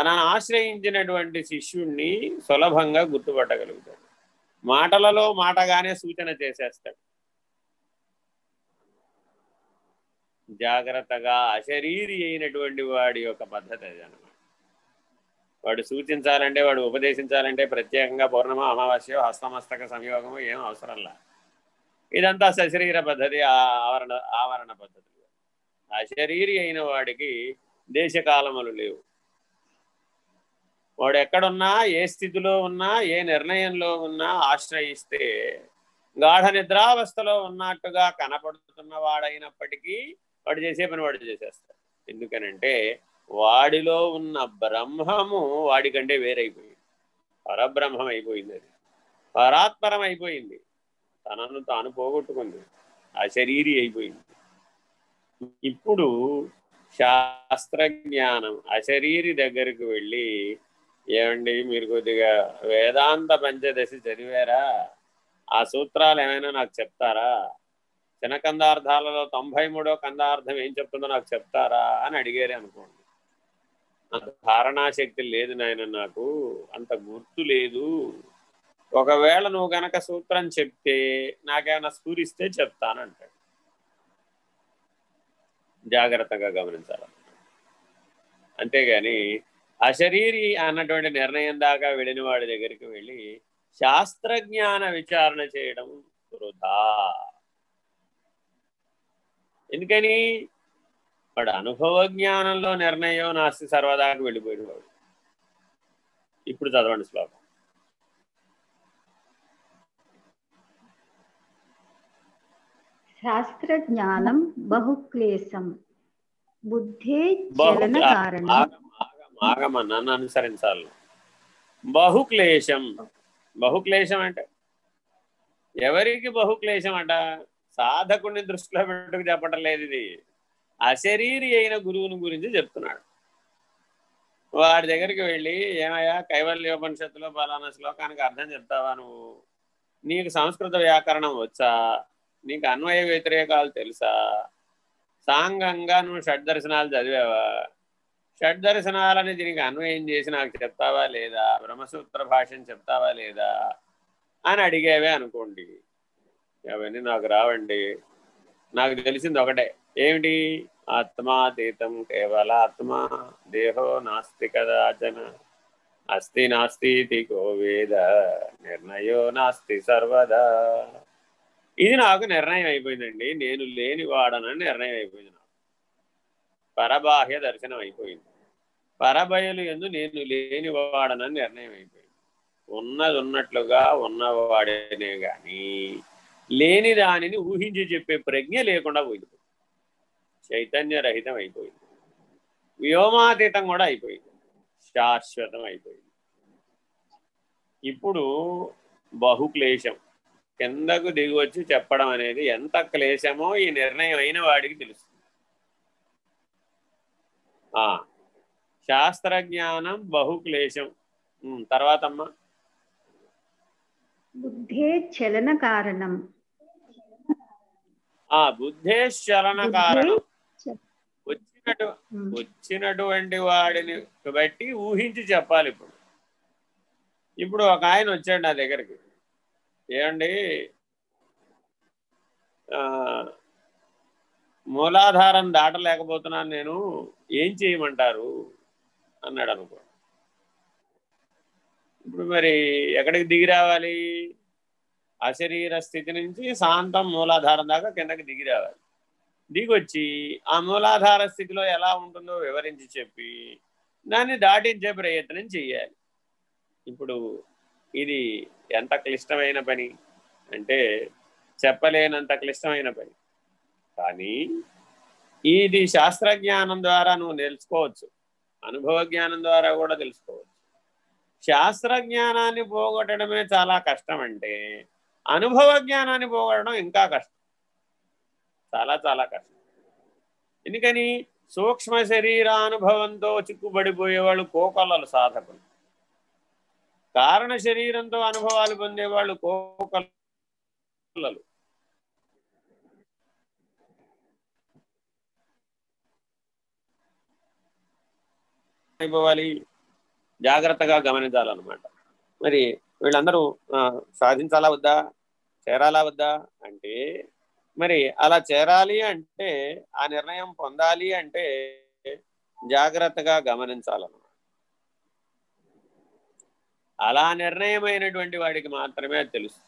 తనను ఆశ్రయించినటువంటి శిష్యుణ్ణి సులభంగా గుర్తుపట్టగలుగుతాడు. మాటలలో మాటగానే సూచన చేసేస్తాడు. జాగ్రత్తగా అశరీరి అయినటువంటి వాడి యొక్క పద్ధతి అది అనమాట వాడు సూచించాలంటే వాడు ఉపదేశించాలంటే ప్రత్యేకంగా పౌర్ణమ అమావాస్య హస్తమస్తక సంయోగము ఏం అవసరంలా. ఇదంతా సశరీర పద్ధతి ఆవరణ ఆవరణ పద్ధతి. అశరీరి అయిన వాడికి దేశకాలములు లేవు. వాడు ఎక్కడున్నా ఏ స్థితిలో ఉన్నా ఏ నిర్ణయంలో ఉన్నా ఆశ్రయిస్తే గాఢ నిద్రావస్థలో ఉన్నట్టుగా కనపడుతున్న వాడైనప్పటికీ వాడు చేసే పని వాడు చేసేస్తాడు. ఎందుకనంటే వాడిలో ఉన్న బ్రహ్మము వాడికంటే వేరైపోయింది. పరబ్రహ్మం అయిపోయింది అది. పరాత్పరం అయిపోయింది తనను తాను పోగొట్టుకుంది. ఆ శరీరి అయిపోయింది. ఇప్పుడు శాస్త్రజ్ఞానం అశరీరి దగ్గరికి వెళ్ళి ఏమండి మీరు కొద్దిగా వేదాంత పంచదశి చదివారా? ఆ సూత్రాలు ఏమైనా నాకు చెప్తారా? చిన్న కందార్థాలలో తొంభై మూడో కందార్థం ఏం చెప్తుందో నాకు చెప్తారా అని అడిగారే అనుకోండి. అంత ధారణాశక్తి లేదు నాయన నాకు అంత గుర్తు లేదు. ఒకవేళ నువ్వు గనక సూత్రం చెప్తే నాకేమైనా స్ఫూరిస్తే చెప్తానంటాడు. జాగ్రత్తగా గమనించాలి. అంతేగాని అశరీరి అన్నటువంటి నిర్ణయం దాకా వెళ్ళిన వాడి దగ్గరికి వెళ్ళి శాస్త్రజ్ఞాన విచారణ చేయడం వృధా. ఎందుకని? వాడు అనుభవ జ్ఞానంలో నిర్ణయం నాస్తి సర్వదాకా వెళ్ళిపోయిన వాడు. ఇప్పుడు చదవండి శ్లోకం. శాస్త్రజ్ఞానం బహుక్లేశం. బుద్ధే చలన కారణం. ఆగమ నన్ను అనుసరించాలి బహుక్లేశం. బహుక్లేశం అంటే? ఎవరికి బహుక్లేశం అంట సాధకుడిని దృష్టిలో పెట్టుకు చెప్పటం లేదు ఇది. అశరీరి అయిన గురువుని గురించి చెప్తున్నాడు. వాడి దగ్గరికి వెళ్ళి ఏమయ్యా కైవల్యోపనిషత్తులో బలానా శ్లోకానికి అర్థం చెప్తావా నువ్వు? నీకు సంస్కృత వ్యాకరణం వచ్చా? నీకు అన్వయ వ్యతిరేకాలు తెలుసా? సాంగంగా నువ్వు షడ్ దర్శనాలు చదివావా? షడ్ దర్శనాలని దీనికి అన్వయం చేసి నాకు చెప్తావా లేదా? బ్రహ్మసూత్ర భాషను చెప్తావా లేదా? అని అడిగేవే అనుకోండి. అవన్నీ నాకు రావండి. నాకు తెలిసింది ఒకటే. ఏమిటి? ఆత్మాతీతం కేవల ఆత్మ. దేహో నాస్తి కదాచన అస్తి నాస్తి కో వేద. నిర్ణయో నాస్తి సర్వదా. ఇది నాకు నిర్ణయం అయిపోయిందండి. నేను లేని వాడనని నిర్ణయం అయిపోయింది నాకు. పరబాహ్య దర్శనం అయిపోయింది. పరబయలు ఎందు నేను లేని వాడనని నిర్ణయం అయిపోయింది ఉన్నది ఉన్నట్లుగా ఉన్నవాడనే గాని లేని దానిని ఊహించి చెప్పే ప్రజ్ఞ లేకుండా పోయింది. చైతన్య రహితం అయిపోయింది వ్యోమాతీతం కూడా అయిపోయింది. శాశ్వతం అయిపోయింది ఇప్పుడు బహుక్లేశం. కిందకు దిగి వచ్చి చెప్పడం అనేది ఎంత క్లేశమో ఈ నిర్ణయం అయిన వాడికి తెలుస్తుంది. ఆ శాస్త్రజ్ఞానం బహుక్లేశం తర్వాత అమ్మా బుద్ధే చలన కారణం. ఆ బుద్ధేశ్చలన కారణం. వచ్చినటు వచ్చినటువంటి వాడిని బట్టి ఊహించి చెప్పాలి ఇప్పుడు. ఇప్పుడు ఒక ఆయన వచ్చాడు నా దగ్గరికి. ఏమండి? మూలాధారం దాటలేకపోతున్నాను నేను. ఏం చేయమంటారు? అన్నాడు అనుకో. ఇప్పుడు మరి ఎక్కడికి దిగి రావాలి? అశరీర స్థితి నుంచి శాంతం మూలాధారం దాకా కిందకి దిగి రావాలి. దిగొచ్చి ఆ మూలాధార స్థితిలో ఎలా ఉంటుందో వివరించి చెప్పి దాన్ని దాటించే ప్రయత్నం చెయ్యాలి. ఇప్పుడు ఇది ఎంత క్లిష్టమైన పని? అంటే చెప్పలేనంత క్లిష్టమైన పని. కానీ ఇది శాస్త్రజ్ఞానం ద్వారా నువ్వు నేర్చుకోవచ్చు. అనుభవ జ్ఞానం ద్వారా కూడా తెలుసుకోవచ్చు. శాస్త్రజ్ఞానాన్ని పోగొట్టడమే చాలా కష్టం అంటే అనుభవ జ్ఞానాన్ని పోగొట్టడం ఇంకా కష్టం. చాలా చాలా కష్టం. ఎందుకని? సూక్ష్మ శరీరానుభవంతో చిక్కుబడిపోయేవాళ్ళు కోకొల్లలు సాధకులు. కారణ శరీరంతో అనుభవాలు పొందేవాళ్ళు కోకొల్లలు. అయిపోవాలి జాగ్రత్తగా గమనించాలన్నమాట. మరి వీళ్ళందరూ సాధించాలా వద్దా? చేరాలా వద్దా? అంటే మరి అలా చేరాలి అంటే ఆ నిర్ణయం పొందాలి అంటే జాగ్రత్తగా గమనించాలన్నమాట. అలా నిర్ణయమైనటువంటి వాడికి మాత్రమే తెలుస్తుంది.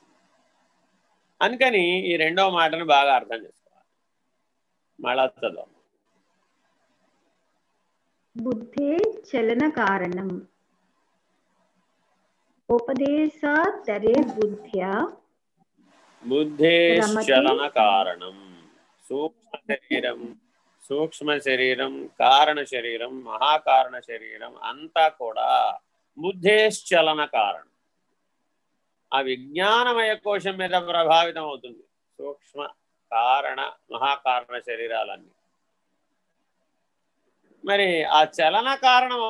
అందుకని ఈ రెండవ మాటను బాగా అర్థం చేసుకోవాలి. మళ్ళా చదువు బుద్ధే చలన కారణం. ఉపదేశాతరే బుద్ధ్యా. బుద్ధేశ్చలన కారణం. సూక్ష్మ శరీరం సూక్ష్మ శరీరం కారణ శరీరం మహాకారణ శరీరం అంతా కూడా బుద్ధేశ్చలన కారణం. ఆ విజ్ఞానమయ కోశం మీద ప్రభావితం అవుతుంది. సూక్ష్మ కారణ మహాకారణ శరీరాలన్నీ. మరి ఆ చలన కారణం